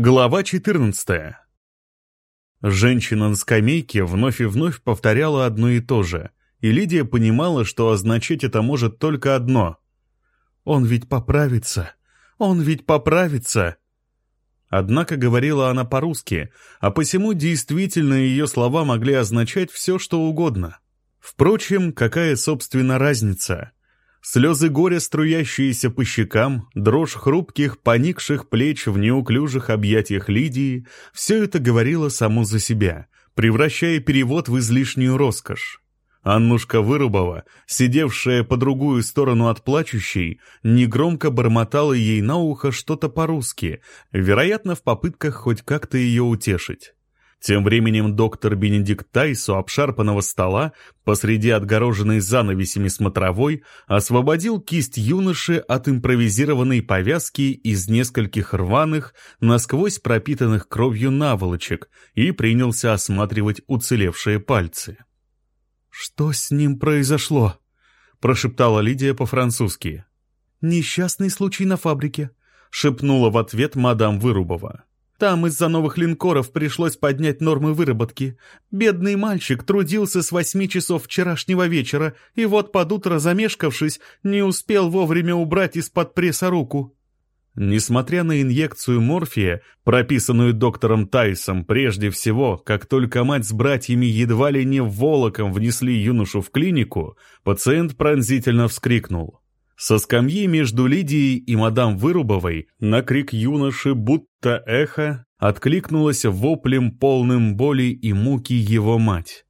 Глава 14. Женщина на скамейке вновь и вновь повторяла одно и то же, и Лидия понимала, что означать это может только одно. «Он ведь поправится! Он ведь поправится!» Однако говорила она по-русски, а посему действительно ее слова могли означать все, что угодно. Впрочем, какая, собственно, разница? Слезы горя, струящиеся по щекам, дрожь хрупких, поникших плеч в неуклюжих объятиях Лидии — все это говорило само за себя, превращая перевод в излишнюю роскошь. Аннушка Вырубова, сидевшая по другую сторону от плачущей, негромко бормотала ей на ухо что-то по-русски, вероятно, в попытках хоть как-то ее утешить. Тем временем доктор Бенедикт Тайс у обшарпанного стола посреди отгороженной занавесями смотровой освободил кисть юноши от импровизированной повязки из нескольких рваных, насквозь пропитанных кровью наволочек и принялся осматривать уцелевшие пальцы. «Что с ним произошло?» — прошептала Лидия по-французски. «Несчастный случай на фабрике», — шепнула в ответ мадам Вырубова. Там из-за новых линкоров пришлось поднять нормы выработки. Бедный мальчик трудился с восьми часов вчерашнего вечера, и вот под утро, замешкавшись, не успел вовремя убрать из-под пресса руку. Несмотря на инъекцию морфия, прописанную доктором Тайсом прежде всего, как только мать с братьями едва ли не волоком внесли юношу в клинику, пациент пронзительно вскрикнул. Со скамьи между Лидией и мадам Вырубовой на крик юноши, будто эхо, откликнулась воплем полным боли и муки его мать.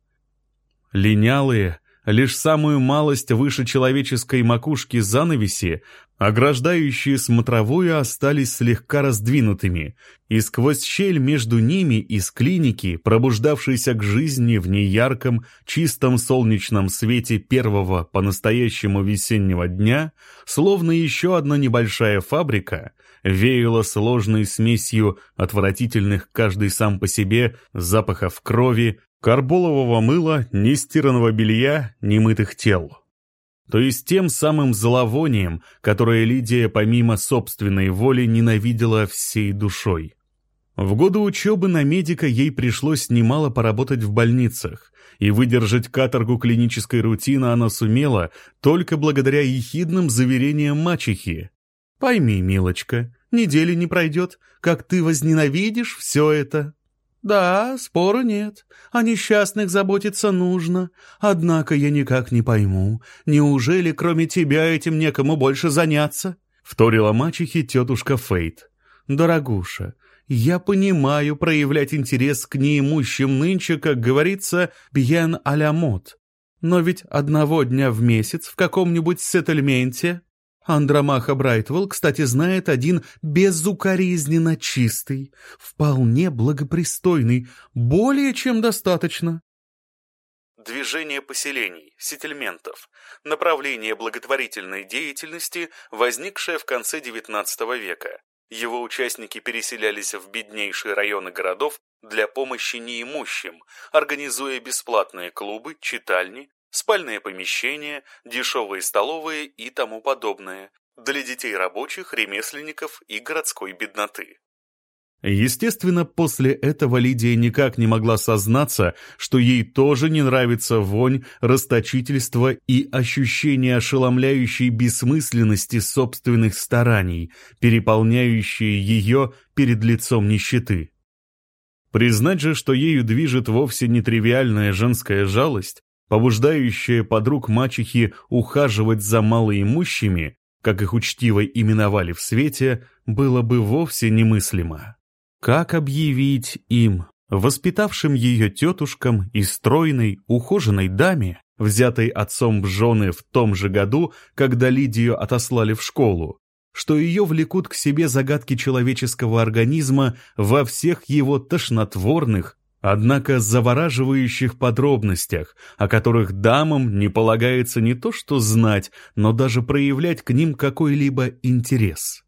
Линялые, лишь самую малость выше человеческой макушки занавеси, ограждающие смотровую, остались слегка раздвинутыми, и сквозь щель между ними из клиники, пробуждавшейся к жизни в неярком, чистом солнечном свете первого по-настоящему весеннего дня, словно еще одна небольшая фабрика, веяла сложной смесью отвратительных каждый сам по себе запахов крови, карболового мыла, нестиранного белья, немытых тел. То есть тем самым зловонием, которое Лидия помимо собственной воли ненавидела всей душой. В годы учебы на медика ей пришлось немало поработать в больницах, и выдержать каторгу клинической рутины она сумела только благодаря ехидным заверениям мачехи. «Пойми, милочка, недели не пройдет, как ты возненавидишь все это». «Да, спора нет. О несчастных заботиться нужно. Однако я никак не пойму, неужели кроме тебя этим некому больше заняться?» Вторила мачехе тетушка Фейт. «Дорогуша, я понимаю проявлять интерес к неимущим нынче, как говорится, бьен а мод. Но ведь одного дня в месяц в каком-нибудь сеттельменте Андромаха Брайтвелл, кстати, знает один безукоризненно чистый, вполне благопристойный, более чем достаточно. Движение поселений, сеттельментов, направление благотворительной деятельности, возникшее в конце XIX века. Его участники переселялись в беднейшие районы городов для помощи неимущим, организуя бесплатные клубы, читальни, спальные помещения, дешевые столовые и тому подобное для детей рабочих, ремесленников и городской бедноты. Естественно, после этого Лидия никак не могла сознаться, что ей тоже не нравится вонь, расточительство и ощущение ошеломляющей бессмысленности собственных стараний, переполняющие ее перед лицом нищеты. Признать же, что ею движет вовсе нетривиальная женская жалость, побуждающая подруг мачехи ухаживать за малоимущими, как их учтиво именовали в свете, было бы вовсе немыслимо. Как объявить им, воспитавшим ее тетушкам и стройной, ухоженной даме, взятой отцом в жены в том же году, когда Лидию отослали в школу, что ее влекут к себе загадки человеческого организма во всех его тошнотворных, Однако завораживающих подробностях, о которых дамам не полагается не то что знать, но даже проявлять к ним какой-либо интерес.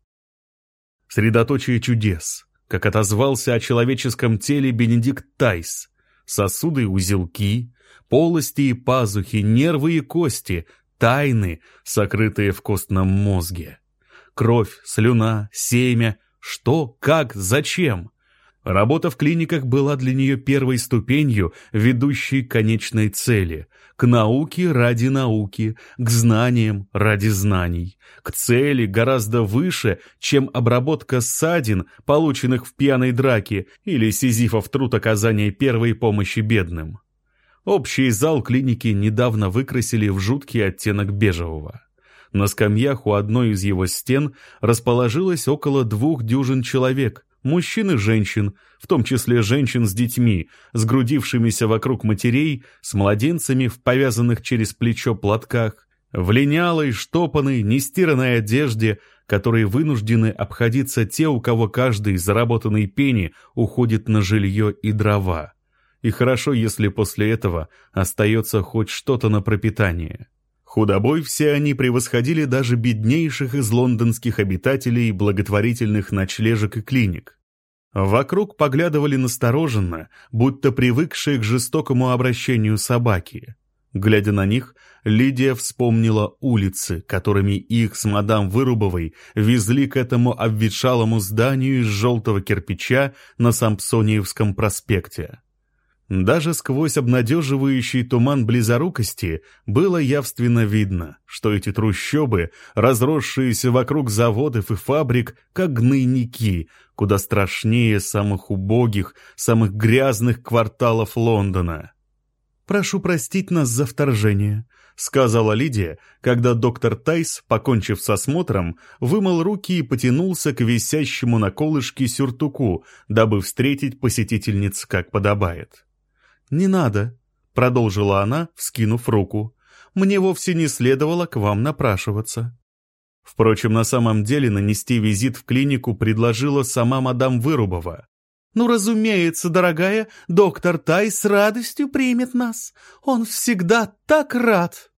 Средоточие чудес, как отозвался о человеческом теле Бенедикт Тайс, сосуды и узелки, полости и пазухи, нервы и кости, тайны, сокрытые в костном мозге. Кровь, слюна, семя, Что, как, зачем? Работа в клиниках была для нее первой ступенью, ведущей к конечной цели — к науке ради науки, к знаниям ради знаний, к цели гораздо выше, чем обработка ссадин, полученных в пьяной драке, или сизифов труд оказания первой помощи бедным. Общий зал клиники недавно выкрасили в жуткий оттенок бежевого. На скамьях у одной из его стен расположилось около двух дюжин человек, мужчин и женщин, в том числе женщин с детьми, сгрудившимися вокруг матерей, с младенцами в повязанных через плечо платках, в линялой, штопанной, нестиранной одежде, которой вынуждены обходиться те, у кого каждый заработанный пени уходит на жилье и дрова. И хорошо, если после этого остается хоть что-то на пропитание. Худобой все они превосходили даже беднейших из лондонских обитателей благотворительных ночлежек и клиник. Вокруг поглядывали настороженно, будто привыкшие к жестокому обращению собаки. Глядя на них, Лидия вспомнила улицы, которыми их с мадам Вырубовой везли к этому обветшалому зданию из желтого кирпича на Сампсониевском проспекте. Даже сквозь обнадеживающий туман близорукости было явственно видно, что эти трущобы, разросшиеся вокруг заводов и фабрик, как гнойники, куда страшнее самых убогих, самых грязных кварталов Лондона. «Прошу простить нас за вторжение», — сказала Лидия, когда доктор Тайс, покончив с осмотром, вымыл руки и потянулся к висящему на колышке сюртуку, дабы встретить посетительниц как подобает. «Не надо», — продолжила она, вскинув руку. «Мне вовсе не следовало к вам напрашиваться». Впрочем, на самом деле нанести визит в клинику предложила сама мадам Вырубова. «Ну, разумеется, дорогая, доктор Тай с радостью примет нас. Он всегда так рад!»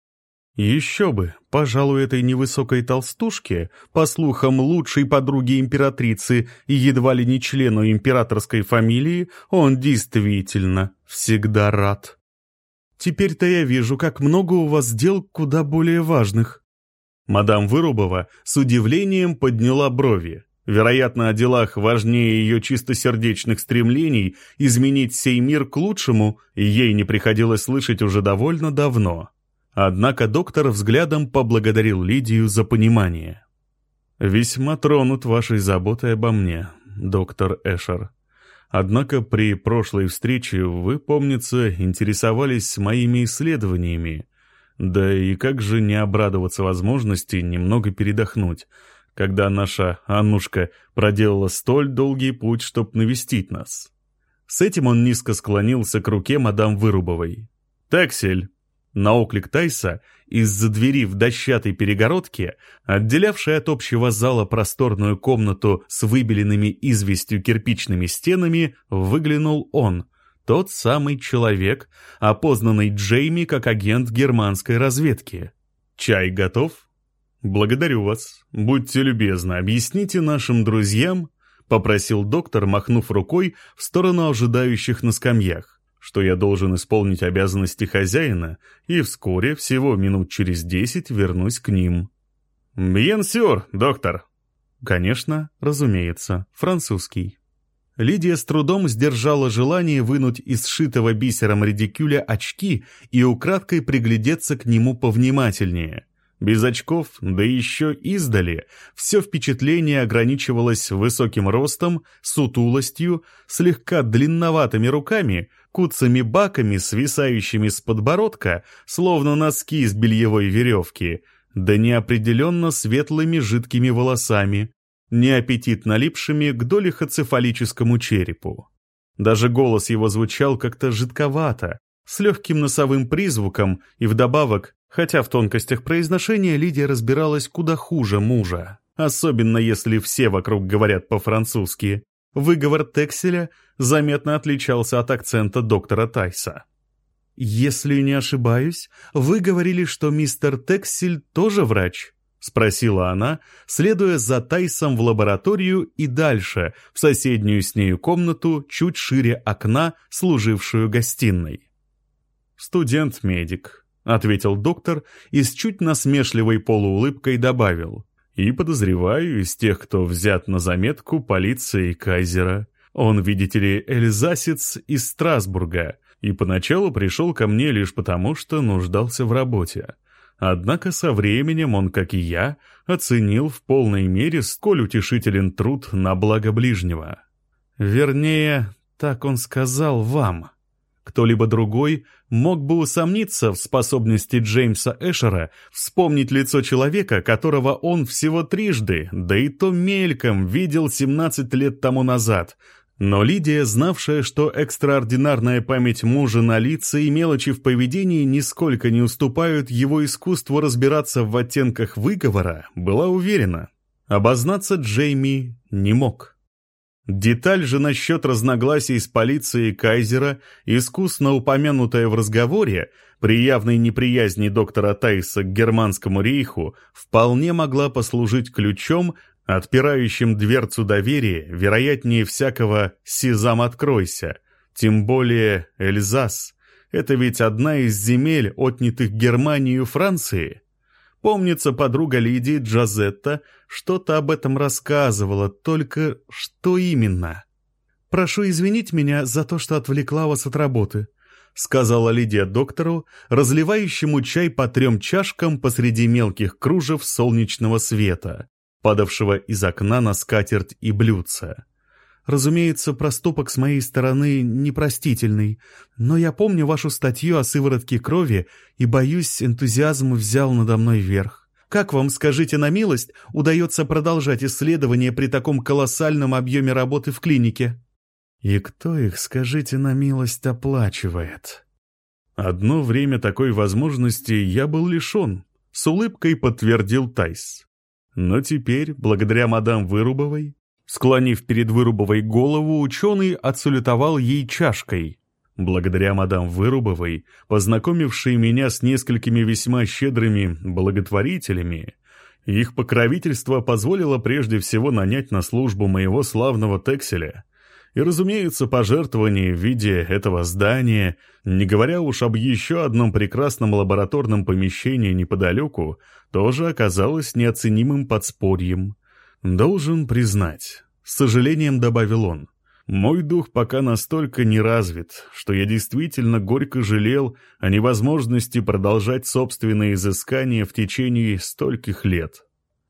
Еще бы, пожалуй, этой невысокой толстушке, по слухам лучшей подруги императрицы и едва ли не члену императорской фамилии, он действительно всегда рад. Теперь-то я вижу, как много у вас дел куда более важных. Мадам Вырубова с удивлением подняла брови. Вероятно, о делах важнее ее чистосердечных стремлений изменить сей мир к лучшему ей не приходилось слышать уже довольно давно. Однако доктор взглядом поблагодарил Лидию за понимание. «Весьма тронут вашей заботой обо мне, доктор Эшер. Однако при прошлой встрече вы, помнится, интересовались моими исследованиями. Да и как же не обрадоваться возможности немного передохнуть, когда наша Аннушка проделала столь долгий путь, чтобы навестить нас?» С этим он низко склонился к руке мадам Вырубовой. «Тексель!» На оклик Тайса из-за двери в дощатой перегородке, отделявшей от общего зала просторную комнату с выбеленными известью кирпичными стенами, выглянул он, тот самый человек, опознанный Джейми как агент германской разведки. «Чай готов?» «Благодарю вас. Будьте любезны, объясните нашим друзьям», — попросил доктор, махнув рукой в сторону ожидающих на скамьях что я должен исполнить обязанности хозяина, и вскоре, всего минут через десять, вернусь к ним. «Бьен сюр, доктор!» Конечно, разумеется, французский. Лидия с трудом сдержала желание вынуть из сшитого бисером редикюля очки и украдкой приглядеться к нему повнимательнее. Без очков, да еще издали, все впечатление ограничивалось высоким ростом, сутулостью, слегка длинноватыми руками, куцами баками, свисающими с подбородка, словно носки из бельевой веревки, да неопределенно светлыми жидкими волосами, неаппетитно липшими к долихоцефалическому черепу. Даже голос его звучал как-то жидковато, с легким носовым призвуком и вдобавок Хотя в тонкостях произношения Лидия разбиралась куда хуже мужа, особенно если все вокруг говорят по-французски. Выговор Текселя заметно отличался от акцента доктора Тайса. «Если не ошибаюсь, вы говорили, что мистер Тексель тоже врач?» — спросила она, следуя за Тайсом в лабораторию и дальше, в соседнюю с нею комнату, чуть шире окна, служившую гостиной. «Студент-медик», — ответил доктор и с чуть насмешливой полуулыбкой добавил. И, подозреваю, из тех, кто взят на заметку полиции Кайзера. Он, видите ли, эльзасец из Страсбурга, и поначалу пришел ко мне лишь потому, что нуждался в работе. Однако со временем он, как и я, оценил в полной мере, сколь утешителен труд на благо ближнего. Вернее, так он сказал вам. Кто-либо другой мог бы усомниться в способности Джеймса Эшера вспомнить лицо человека, которого он всего трижды, да и то мельком, видел 17 лет тому назад, но Лидия, знавшая, что экстраординарная память мужа на лице и мелочи в поведении нисколько не уступают его искусству разбираться в оттенках выговора, была уверена. Обознаться Джейми не мог. Деталь же насчет разногласий с полицией Кайзера, искусно упомянутая в разговоре, при явной неприязни доктора Тайса к германскому рейху, вполне могла послужить ключом отпирающим дверцу доверия, вероятнее всякого «Сезам, откройся», тем более Эльзас. Это ведь одна из земель, отнятых Германию Франции. Помнится, подруга Лидии Джазетта что-то об этом рассказывала, только что именно? «Прошу извинить меня за то, что отвлекла вас от работы», сказала Лидия доктору, разливающему чай по трем чашкам посреди мелких кружев солнечного света падавшего из окна на скатерть и блюдце. Разумеется, проступок с моей стороны непростительный, но я помню вашу статью о сыворотке крови и, боюсь, энтузиазм взял надо мной верх. Как вам, скажите на милость, удается продолжать исследования при таком колоссальном объеме работы в клинике? И кто их, скажите на милость, оплачивает? Одно время такой возможности я был лишен, с улыбкой подтвердил Тайс. Но теперь, благодаря мадам Вырубовой, склонив перед Вырубовой голову, ученый отсалютовал ей чашкой. Благодаря мадам Вырубовой, познакомившей меня с несколькими весьма щедрыми благотворителями, их покровительство позволило прежде всего нанять на службу моего славного Текселя, и, разумеется, пожертвование в виде этого здания, не говоря уж об еще одном прекрасном лабораторном помещении неподалеку, тоже оказалось неоценимым подспорьем. Должен признать, с сожалением добавил он, мой дух пока настолько не развит, что я действительно горько жалел о невозможности продолжать собственные изыскания в течение стольких лет.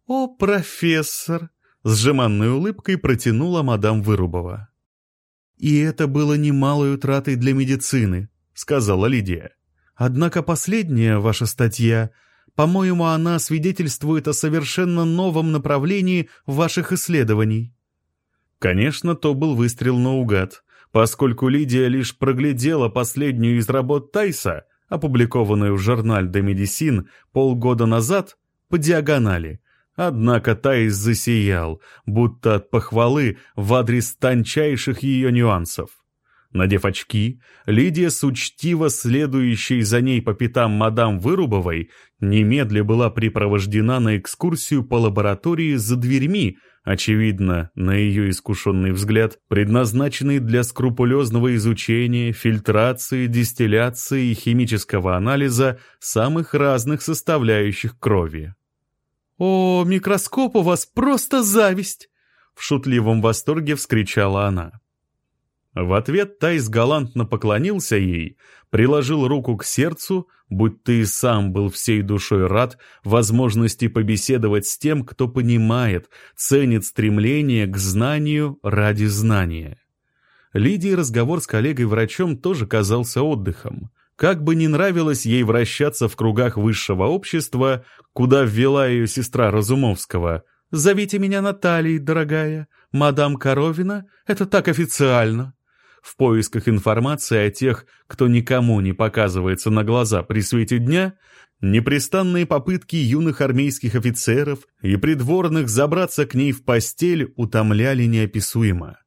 «О, профессор!» — с жеманной улыбкой протянула мадам Вырубова. «И это было немалой утратой для медицины», — сказала Лидия. «Однако последняя ваша статья, по-моему, она свидетельствует о совершенно новом направлении ваших исследований». Конечно, то был выстрел наугад, поскольку Лидия лишь проглядела последнюю из работ Тайса, опубликованную в журнале «Де Медисин» полгода назад, по диагонали, Однако Таис засиял, будто от похвалы в адрес тончайших ее нюансов. Надев очки, Лидия с учтиво следующей за ней по пятам мадам Вырубовой немедля была припровождена на экскурсию по лаборатории за дверьми, очевидно, на ее искушенный взгляд, предназначенной для скрупулезного изучения, фильтрации, дистилляции и химического анализа самых разных составляющих крови. «О, микроскоп у вас просто зависть!» В шутливом восторге вскричала она. В ответ Тайс галантно поклонился ей, приложил руку к сердцу, будь ты и сам был всей душой рад возможности побеседовать с тем, кто понимает, ценит стремление к знанию ради знания. Лидии разговор с коллегой-врачом тоже казался отдыхом. Как бы ни нравилось ей вращаться в кругах высшего общества, куда ввела ее сестра Разумовского, «Зовите меня Натальей, дорогая. Мадам Коровина — это так официально». В поисках информации о тех, кто никому не показывается на глаза при свете дня, непрестанные попытки юных армейских офицеров и придворных забраться к ней в постель утомляли неописуемо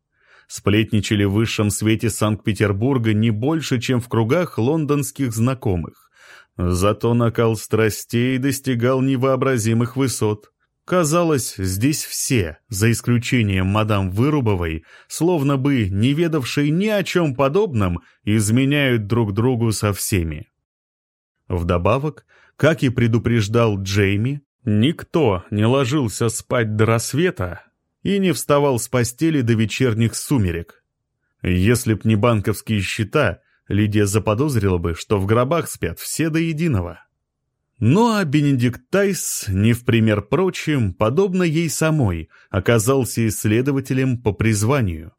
сплетничали в высшем свете Санкт-Петербурга не больше, чем в кругах лондонских знакомых. Зато накал страстей достигал невообразимых высот. Казалось, здесь все, за исключением мадам Вырубовой, словно бы, не ведавшие ни о чем подобном, изменяют друг другу со всеми. Вдобавок, как и предупреждал Джейми, Никто не ложился спать до рассвета и не вставал с постели до вечерних сумерек. Если б не банковские счета, Лидия заподозрила бы, что в гробах спят все до единого. Ну а Бенедикт Тайс, не в пример прочим, подобно ей самой, оказался исследователем по призванию.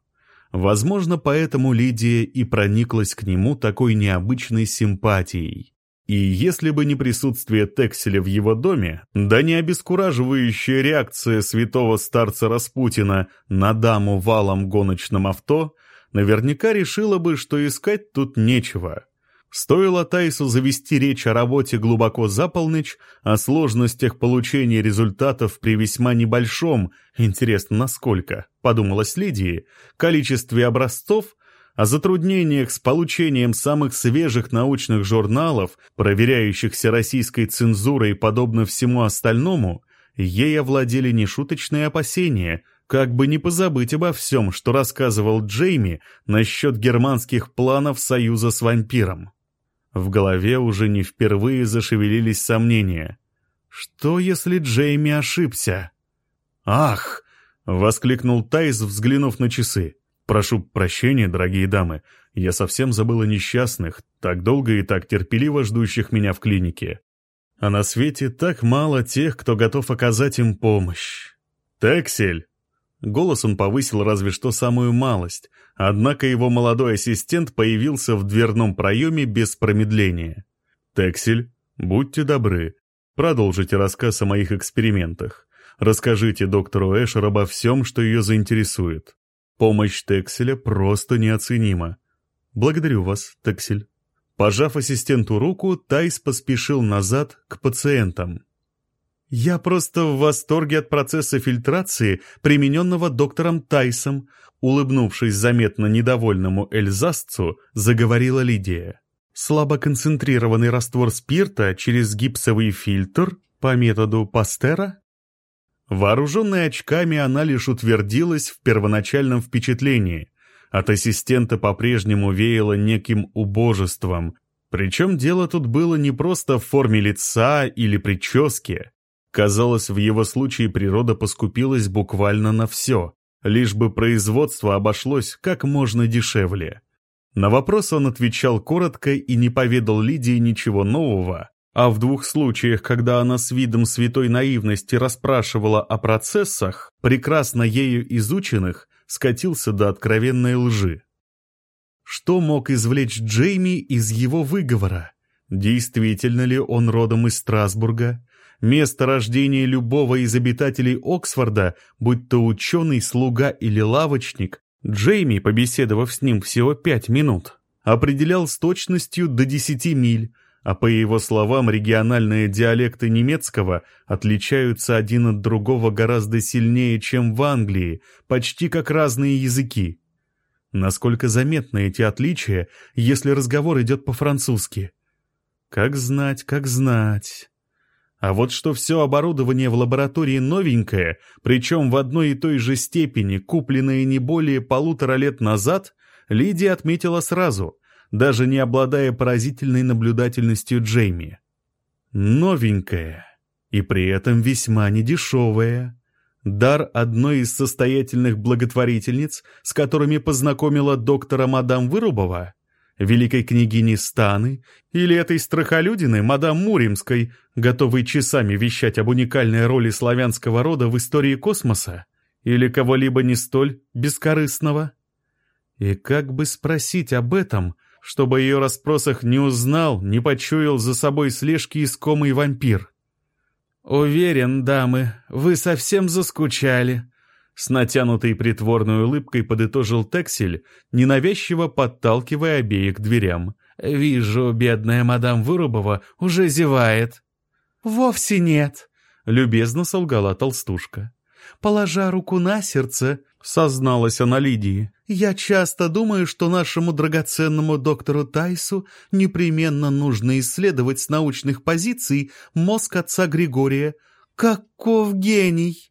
Возможно, поэтому Лидия и прониклась к нему такой необычной симпатией. И если бы не присутствие Текселя в его доме, да не обескураживающая реакция святого старца Распутина на даму валом гоночном авто, наверняка решила бы, что искать тут нечего. Стоило Тайсу завести речь о работе глубоко за полночь, о сложностях получения результатов при весьма небольшом, интересно насколько, подумалась Лидии, количестве образцов, о затруднениях с получением самых свежих научных журналов, проверяющихся российской цензурой подобно всему остальному, ей овладели нешуточные опасения, как бы не позабыть обо всем, что рассказывал Джейми насчет германских планов союза с вампиром. В голове уже не впервые зашевелились сомнения. Что, если Джейми ошибся? «Ах!» — воскликнул Тайс, взглянув на часы. «Прошу прощения, дорогие дамы, я совсем забыл о несчастных, так долго и так терпеливо ждущих меня в клинике. А на свете так мало тех, кто готов оказать им помощь. Тексель!» Голос он повысил разве что самую малость, однако его молодой ассистент появился в дверном проеме без промедления. «Тексель, будьте добры, продолжите рассказ о моих экспериментах. Расскажите доктору Эшер обо всем, что ее заинтересует. Помощь Текселя просто неоценима. Благодарю вас, Тексель». Пожав ассистенту руку, Тайс поспешил назад к пациентам. «Я просто в восторге от процесса фильтрации, примененного доктором Тайсом», улыбнувшись заметно недовольному эльзасцу, заговорила Лидия. «Слабоконцентрированный раствор спирта через гипсовый фильтр по методу Пастера?» Вооруженная очками, она лишь утвердилась в первоначальном впечатлении. От ассистента по-прежнему веяло неким убожеством, причем дело тут было не просто в форме лица или прическе. Казалось, в его случае природа поскупилась буквально на все, лишь бы производство обошлось как можно дешевле. На вопрос он отвечал коротко и не поведал Лидии ничего нового, а в двух случаях, когда она с видом святой наивности расспрашивала о процессах, прекрасно ею изученных, скатился до откровенной лжи. Что мог извлечь Джейми из его выговора? Действительно ли он родом из Страсбурга? Место рождения любого из обитателей Оксфорда, будь то ученый, слуга или лавочник, Джейми, побеседовав с ним всего пять минут, определял с точностью до десяти миль, а по его словам региональные диалекты немецкого отличаются один от другого гораздо сильнее, чем в Англии, почти как разные языки. Насколько заметны эти отличия, если разговор идет по-французски? Как знать, как знать. А вот что все оборудование в лаборатории новенькое, причем в одной и той же степени, купленное не более полутора лет назад, Лидия отметила сразу, даже не обладая поразительной наблюдательностью Джейми. Новенькое. И при этом весьма недешевое. Дар одной из состоятельных благотворительниц, с которыми познакомила доктора мадам Вырубова, великой княгини Станы или этой страхолюдины, мадам Муримской, готовой часами вещать об уникальной роли славянского рода в истории космоса, или кого-либо не столь бескорыстного? И как бы спросить об этом, чтобы ее расспросах не узнал, не почуял за собой слежки искомый вампир? «Уверен, дамы, вы совсем заскучали», с натянутой притворной улыбкой подытожил Тексель, ненавязчиво подталкивая обеих к дверям. «Вижу, бедная мадам Вырубова уже зевает». «Вовсе нет», — любезно солгала толстушка. «Положа руку на сердце», — созналась она Лидии, «я часто думаю, что нашему драгоценному доктору Тайсу непременно нужно исследовать с научных позиций мозг отца Григория. Каков гений!»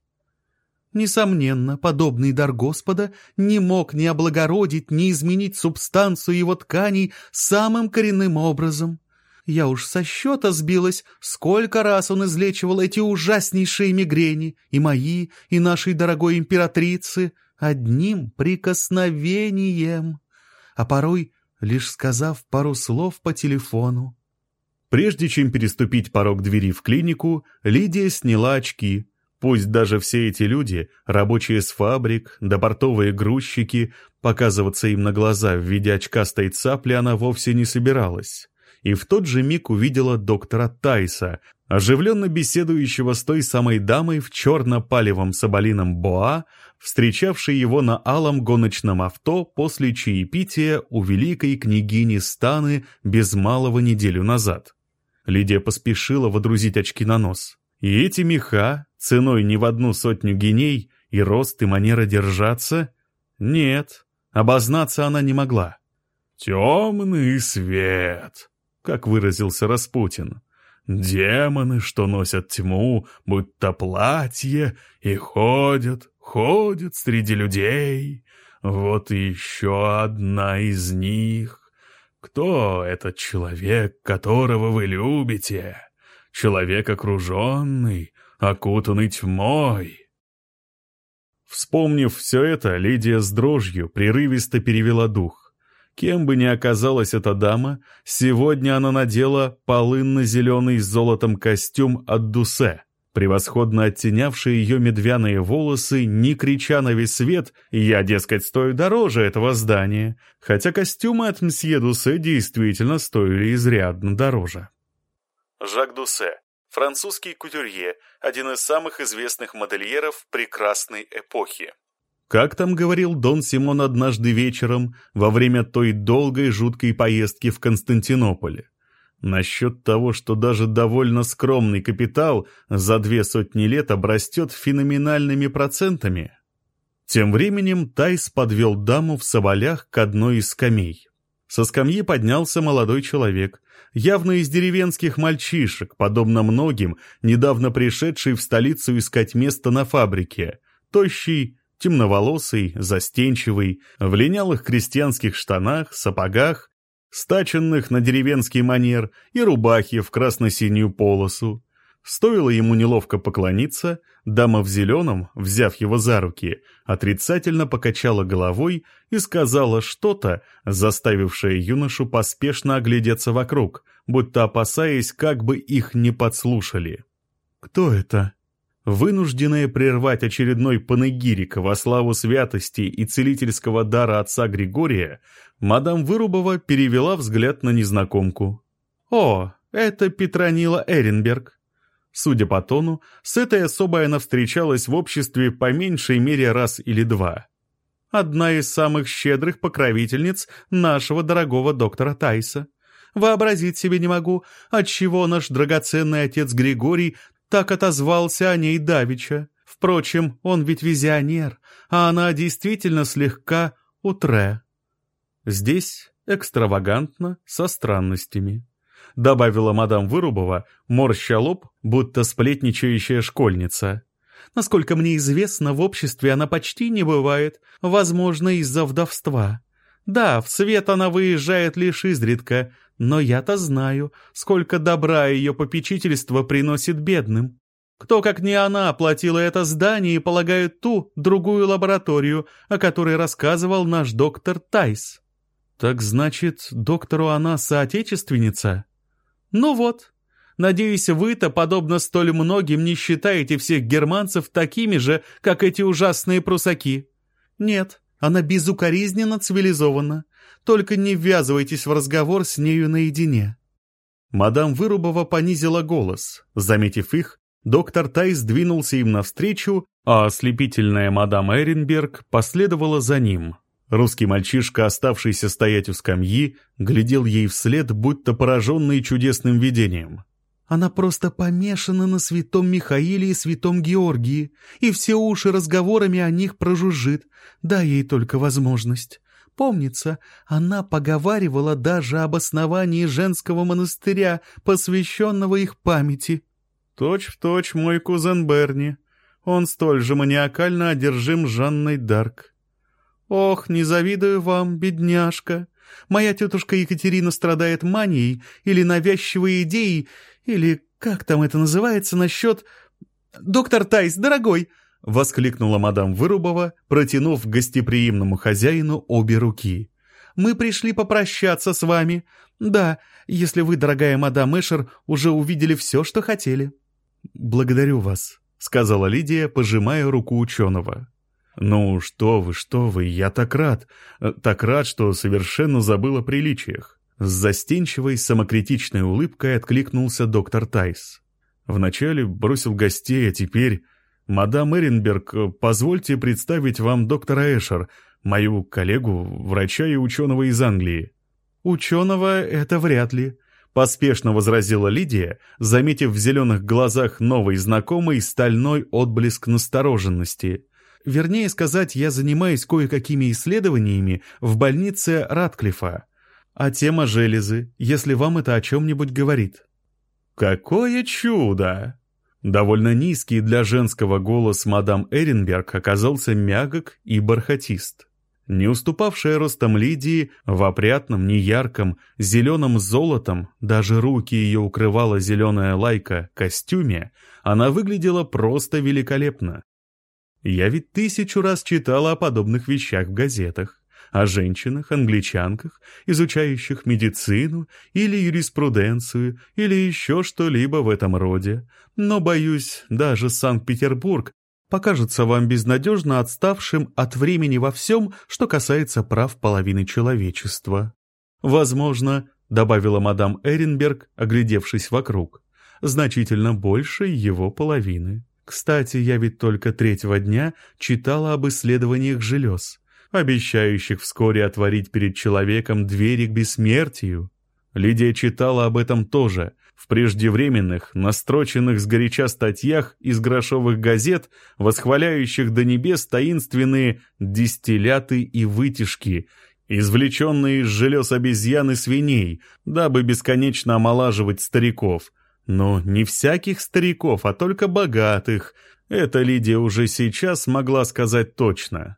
Несомненно, подобный дар Господа не мог ни облагородить, ни изменить субстанцию его тканей самым коренным образом. Я уж со счета сбилась, сколько раз он излечивал эти ужаснейшие мигрени, и мои, и нашей дорогой императрицы, одним прикосновением, а порой лишь сказав пару слов по телефону. Прежде чем переступить порог двери в клинику, Лидия сняла очки. Пусть даже все эти люди, рабочие с фабрик, да портовые грузчики, показываться им на глаза в виде очкастой цапли она вовсе не собиралась и в тот же миг увидела доктора Тайса, оживленно беседующего с той самой дамой в черно-палевом соболином боа, встречавшей его на алом гоночном авто после чаепития у великой княгини Станы без малого неделю назад. Лидия поспешила водрузить очки на нос. И эти меха, ценой не в одну сотню геней, и рост, и манера держаться? Нет, обознаться она не могла. «Темный свет», как выразился Распутин. «Демоны, что носят тьму, будто платье, и ходят, ходят среди людей. Вот еще одна из них. Кто этот человек, которого вы любите? Человек окруженный, окутанный тьмой». Вспомнив все это, Лидия с дрожью прерывисто перевела дух. Кем бы ни оказалась эта дама, сегодня она надела полынно-зеленый с золотом костюм от Дусе, превосходно оттенявший ее медвяные волосы, не крича на весь свет «Я, дескать, стою дороже этого здания», хотя костюмы от мсье Дусе действительно стоили изрядно дороже. Жак Дусе, французский кутюрье, один из самых известных модельеров прекрасной эпохи. Как там говорил Дон Симон однажды вечером во время той долгой жуткой поездки в Константинополе? Насчет того, что даже довольно скромный капитал за две сотни лет обрастет феноменальными процентами. Тем временем Тайс подвел даму в соболях к одной из скамей. Со скамьи поднялся молодой человек, явно из деревенских мальчишек, подобно многим, недавно пришедший в столицу искать место на фабрике, тощий, темноволосый, застенчивый, в линялых крестьянских штанах, сапогах, стаченных на деревенский манер и рубахе в красно-синюю полосу. Стоило ему неловко поклониться, дама в зеленом, взяв его за руки, отрицательно покачала головой и сказала что-то, заставившее юношу поспешно оглядеться вокруг, будто опасаясь, как бы их не подслушали. «Кто это?» Вынужденная прервать очередной панегирик во славу святости и целительского дара отца Григория, мадам Вырубова перевела взгляд на незнакомку. «О, это Петронила Эренберг». Судя по тону, с этой особой она встречалась в обществе по меньшей мере раз или два. Одна из самых щедрых покровительниц нашего дорогого доктора Тайса. Вообразить себе не могу, отчего наш драгоценный отец Григорий так отозвался о ней Давича. Впрочем, он ведь визионер, а она действительно слегка утре. Здесь экстравагантно, со странностями. Добавила мадам Вырубова, морща лоб, будто сплетничающая школьница. Насколько мне известно, в обществе она почти не бывает, возможно, из-за вдовства. Да, в свет она выезжает лишь изредка, но я-то знаю, сколько добра ее попечительство приносит бедным. Кто, как не она, оплатила это здание и полагает ту, другую лабораторию, о которой рассказывал наш доктор Тайс. Так значит, доктору она соотечественница? Ну вот. Надеюсь, вы-то, подобно столь многим, не считаете всех германцев такими же, как эти ужасные прусаки. Нет, она безукоризненно цивилизована. Только не ввязывайтесь в разговор с нею наедине». Мадам Вырубова понизила голос. Заметив их, доктор Тайс двинулся им навстречу, а ослепительная мадам Эренберг последовала за ним. Русский мальчишка, оставшийся стоять у скамьи, глядел ей вслед, будто пораженный чудесным видением. «Она просто помешана на святом Михаиле и святом Георгии, и все уши разговорами о них прожужжит. Дай ей только возможность. Помнится, она поговаривала даже об основании женского монастыря, посвященного их памяти. Точь в точь мой кузен Берни. Он столь же маниакально одержим Жанной Дарк. Ох, не завидую вам, бедняжка. Моя тетушка Екатерина страдает манией или навязчивой идеей, или как там это называется насчет... «Доктор Тайс, дорогой!» — воскликнула мадам Вырубова, протянув гостеприимному хозяину обе руки. «Мы пришли попрощаться с вами. Да, если вы, дорогая мадам Эшер, уже увидели все, что хотели». «Благодарю вас», — сказала Лидия, пожимая руку ученого. «Ну, что вы, что вы, я так рад, э, так рад, что совершенно забыл о приличиях». С застенчивой, самокритичной улыбкой откликнулся доктор Тайс. Вначале бросил гостей, а теперь... «Мадам Эренберг, позвольте представить вам доктора Эшер, мою коллегу, врача и ученого из Англии». «Ученого это вряд ли», — поспешно возразила Лидия, заметив в зеленых глазах новый знакомый стальной отблеск настороженности. Вернее сказать, я занимаюсь кое-какими исследованиями в больнице Ратклифа. А тема железы, если вам это о чем-нибудь говорит. «Какое чудо!» Довольно низкий для женского голос мадам Эренберг оказался мягок и бархатист. Не уступавшая ростом Лидии, в опрятном, неярком, зеленом золотом, даже руки ее укрывала зеленая лайка, костюме, она выглядела просто великолепно. Я ведь тысячу раз читала о подобных вещах в газетах, о женщинах, англичанках, изучающих медицину или юриспруденцию, или еще что-либо в этом роде. Но, боюсь, даже Санкт-Петербург покажется вам безнадежно отставшим от времени во всем, что касается прав половины человечества. Возможно, добавила мадам Эренберг, оглядевшись вокруг, значительно больше его половины. Кстати, я ведь только третьего дня читала об исследованиях желез, обещающих вскоре отворить перед человеком двери к бессмертию. Лидия читала об этом тоже, в преждевременных, настроченных сгоряча статьях из грошовых газет, восхваляющих до небес таинственные дистилляты и вытяжки, извлеченные из желез обезьян и свиней, дабы бесконечно омолаживать стариков — но не всяких стариков, а только богатых. Это Лидия уже сейчас могла сказать точно.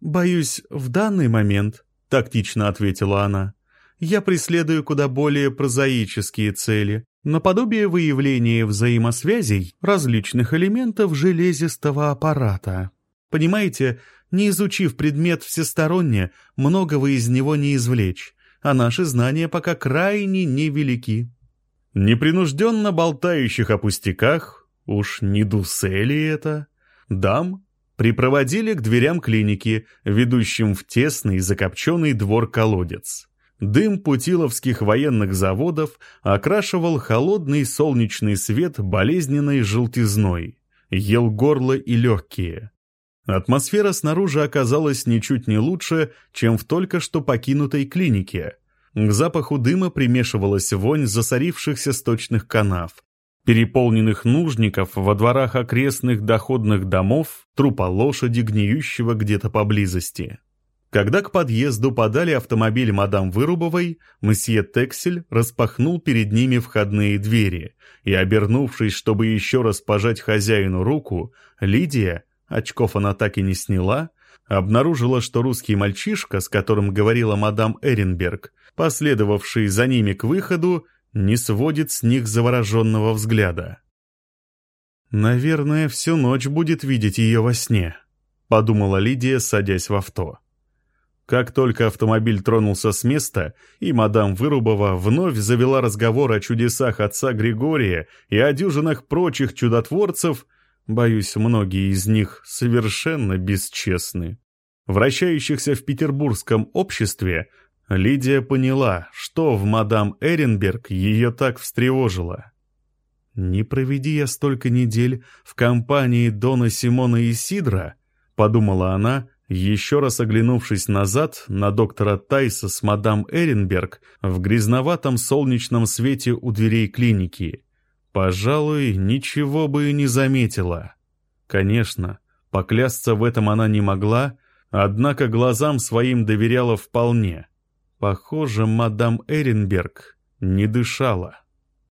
«Боюсь, в данный момент», — тактично ответила она, «я преследую куда более прозаические цели, наподобие выявления взаимосвязей различных элементов железистого аппарата. Понимаете, не изучив предмет всесторонне, многого из него не извлечь, а наши знания пока крайне невелики. Непринужденно болтающих о пустяках, уж не дусели это, дам припроводили к дверям клиники, ведущим в тесный закопченный двор-колодец. Дым путиловских военных заводов окрашивал холодный солнечный свет болезненной желтизной, ел горло и легкие. Атмосфера снаружи оказалась ничуть не лучше, чем в только что покинутой клинике, к запаху дыма примешивалась вонь засорившихся сточных канав, переполненных нужников во дворах окрестных доходных домов, трупа лошади, гниющего где-то поблизости. Когда к подъезду подали автомобиль мадам Вырубовой, месье Тексель распахнул перед ними входные двери, и, обернувшись, чтобы еще раз пожать хозяину руку, Лидия, очков она так и не сняла, обнаружила, что русский мальчишка, с которым говорила мадам Эренберг, последовавший за ними к выходу, не сводит с них завороженного взгляда. «Наверное, всю ночь будет видеть ее во сне», — подумала Лидия, садясь в авто. Как только автомобиль тронулся с места, и мадам Вырубова вновь завела разговор о чудесах отца Григория и о дюжинах прочих чудотворцев, боюсь, многие из них совершенно бесчестны, вращающихся в петербургском обществе, Лидия поняла, что в мадам Эренберг ее так встревожило. «Не проведи я столько недель в компании Дона Симона и Сидра», — подумала она, еще раз оглянувшись назад на доктора Тайса с мадам Эренберг в грязноватом солнечном свете у дверей клиники. Пожалуй, ничего бы и не заметила. Конечно, поклясться в этом она не могла, однако глазам своим доверяла вполне — Похоже, мадам Эренберг не дышала.